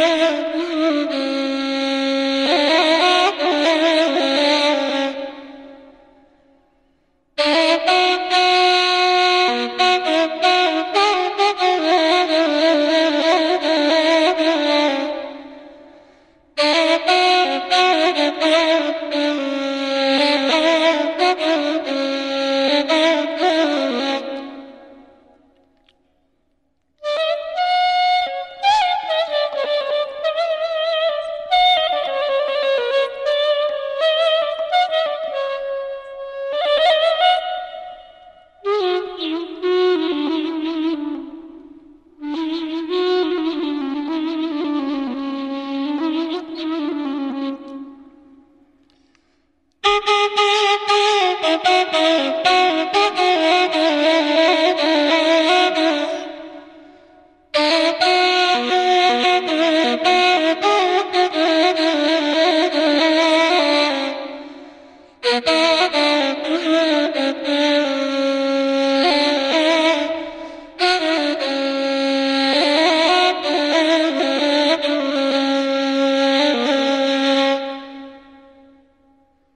Yeah.